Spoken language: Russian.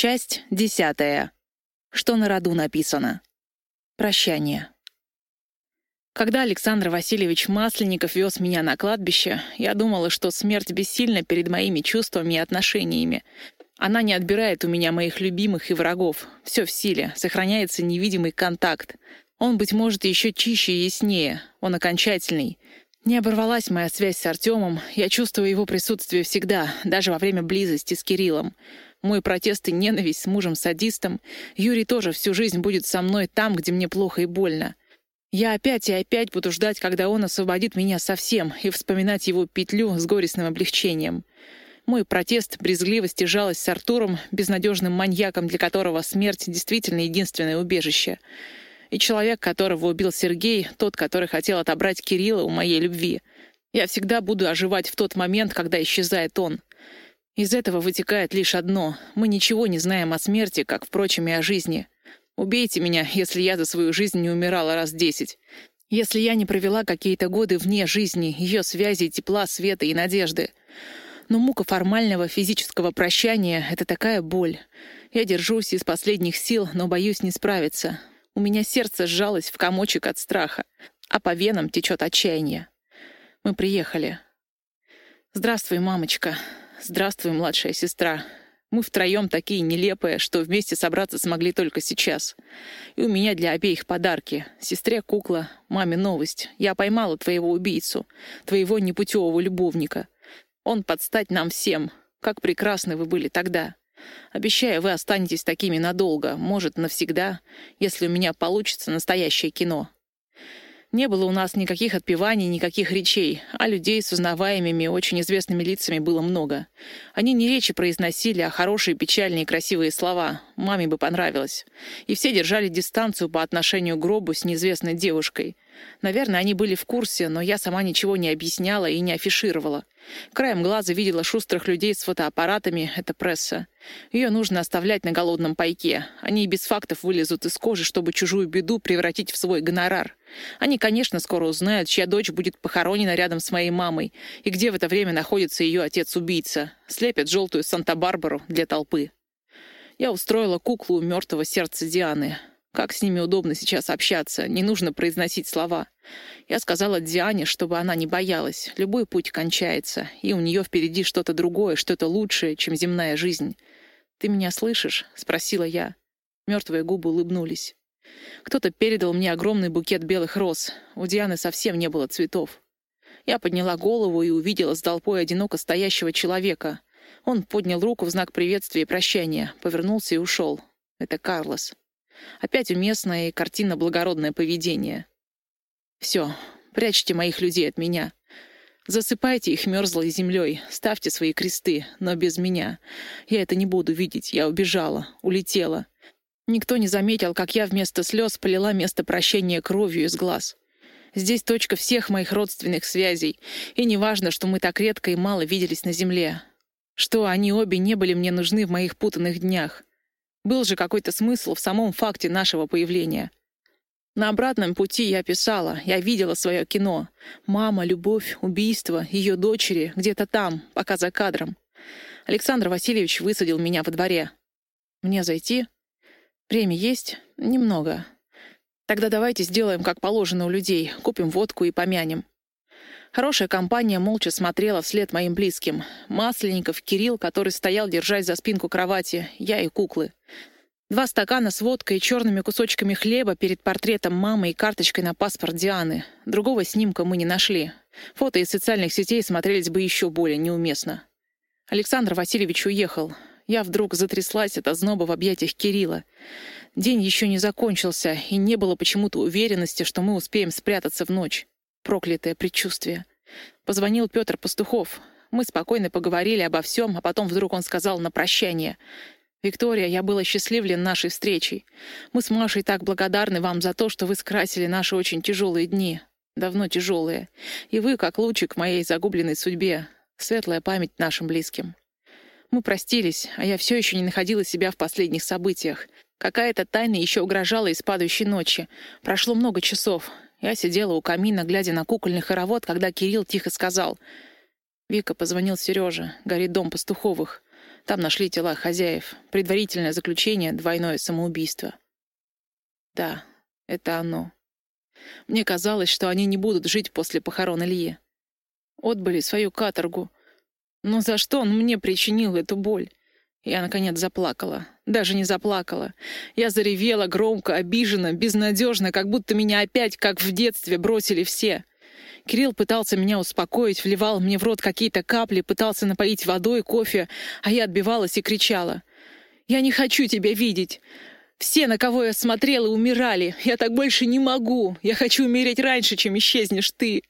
Часть десятая. Что на роду написано. Прощание. Когда Александр Васильевич Масленников вез меня на кладбище, я думала, что смерть бессильна перед моими чувствами и отношениями. Она не отбирает у меня моих любимых и врагов. Все в силе, сохраняется невидимый контакт. Он, быть может, еще чище и яснее. Он окончательный. Не оборвалась моя связь с Артемом, я чувствую его присутствие всегда, даже во время близости с Кириллом. Мой протест и ненависть с мужем-садистом. Юрий тоже всю жизнь будет со мной там, где мне плохо и больно. Я опять и опять буду ждать, когда он освободит меня совсем, и вспоминать его петлю с горестным облегчением. Мой протест, брезгливость и жалость с Артуром, безнадежным маньяком, для которого смерть действительно единственное убежище. И человек, которого убил Сергей, тот, который хотел отобрать Кирилла у моей любви. Я всегда буду оживать в тот момент, когда исчезает он. Из этого вытекает лишь одно — мы ничего не знаем о смерти, как, впрочем, и о жизни. Убейте меня, если я за свою жизнь не умирала раз десять. Если я не провела какие-то годы вне жизни, ее связи, тепла, света и надежды. Но мука формального физического прощания — это такая боль. Я держусь из последних сил, но боюсь не справиться. У меня сердце сжалось в комочек от страха, а по венам течет отчаяние. Мы приехали. «Здравствуй, мамочка», «Здравствуй, младшая сестра. Мы втроем такие нелепые, что вместе собраться смогли только сейчас. И у меня для обеих подарки. Сестре кукла, маме новость. Я поймала твоего убийцу, твоего непутевого любовника. Он подстать нам всем. Как прекрасны вы были тогда. Обещаю, вы останетесь такими надолго, может, навсегда, если у меня получится настоящее кино. Не было у нас никаких отпеваний, никаких речей, а людей с узнаваемыми, очень известными лицами было много. Они не речи произносили, а хорошие, печальные и красивые слова. Маме бы понравилось. И все держали дистанцию по отношению к гробу с неизвестной девушкой. Наверное, они были в курсе, но я сама ничего не объясняла и не афишировала. Краем глаза видела шустрых людей с фотоаппаратами — это пресса. Ее нужно оставлять на голодном пайке. Они и без фактов вылезут из кожи, чтобы чужую беду превратить в свой гонорар. Они, конечно, скоро узнают, чья дочь будет похоронена рядом с моей мамой и где в это время находится ее отец-убийца. Слепят желтую Санта-Барбару для толпы. Я устроила куклу у мертвого сердца Дианы. Как с ними удобно сейчас общаться, не нужно произносить слова. Я сказала Диане, чтобы она не боялась. Любой путь кончается, и у нее впереди что-то другое, что-то лучшее, чем земная жизнь. «Ты меня слышишь?» — спросила я. Мертвые губы улыбнулись. Кто-то передал мне огромный букет белых роз. У Дианы совсем не было цветов. Я подняла голову и увидела с толпой одиноко стоящего человека. Он поднял руку в знак приветствия и прощания, повернулся и ушел. Это Карлос. Опять уместное и картина благородное поведение. Все, прячьте моих людей от меня. Засыпайте их мерзлой землей, ставьте свои кресты, но без меня. Я это не буду видеть, я убежала, улетела. Никто не заметил, как я вместо слез полила место прощения кровью из глаз. Здесь точка всех моих родственных связей, и неважно, что мы так редко и мало виделись на земле. Что они обе не были мне нужны в моих путанных днях. Был же какой-то смысл в самом факте нашего появления. На обратном пути я писала, я видела свое кино. Мама, любовь, убийство, ее дочери, где-то там, пока за кадром. Александр Васильевич высадил меня во дворе. Мне зайти? Время есть? Немного. Тогда давайте сделаем, как положено у людей, купим водку и помянем. Хорошая компания молча смотрела вслед моим близким. Масленников, Кирилл, который стоял, держась за спинку кровати, я и куклы. Два стакана с водкой и черными кусочками хлеба перед портретом мамы и карточкой на паспорт Дианы. Другого снимка мы не нашли. Фото из социальных сетей смотрелись бы еще более неуместно. Александр Васильевич уехал. Я вдруг затряслась от озноба в объятиях Кирилла. День еще не закончился, и не было почему-то уверенности, что мы успеем спрятаться в ночь. Проклятое предчувствие. Позвонил Петр Пастухов. Мы спокойно поговорили обо всем, а потом вдруг он сказал на прощание. «Виктория, я был осчастливлен нашей встречей. Мы с Машей так благодарны вам за то, что вы скрасили наши очень тяжелые дни. Давно тяжелые. И вы, как лучик моей загубленной судьбе. Светлая память нашим близким». Мы простились, а я все еще не находила себя в последних событиях. Какая-то тайна еще угрожала из падающей ночи. Прошло много часов. Я сидела у камина, глядя на кукольный хоровод, когда Кирилл тихо сказал. «Вика позвонил Сереже. Горит дом пастуховых. Там нашли тела хозяев. Предварительное заключение — двойное самоубийство. Да, это оно. Мне казалось, что они не будут жить после похорон Ильи. Отбыли свою каторгу. Но за что он мне причинил эту боль? Я, наконец, заплакала. Даже не заплакала. Я заревела громко, обиженно, безнадежно, как будто меня опять, как в детстве, бросили все. Кирилл пытался меня успокоить, вливал мне в рот какие-то капли, пытался напоить водой, кофе, а я отбивалась и кричала. «Я не хочу тебя видеть! Все, на кого я смотрела, умирали. Я так больше не могу. Я хочу умереть раньше, чем исчезнешь ты!»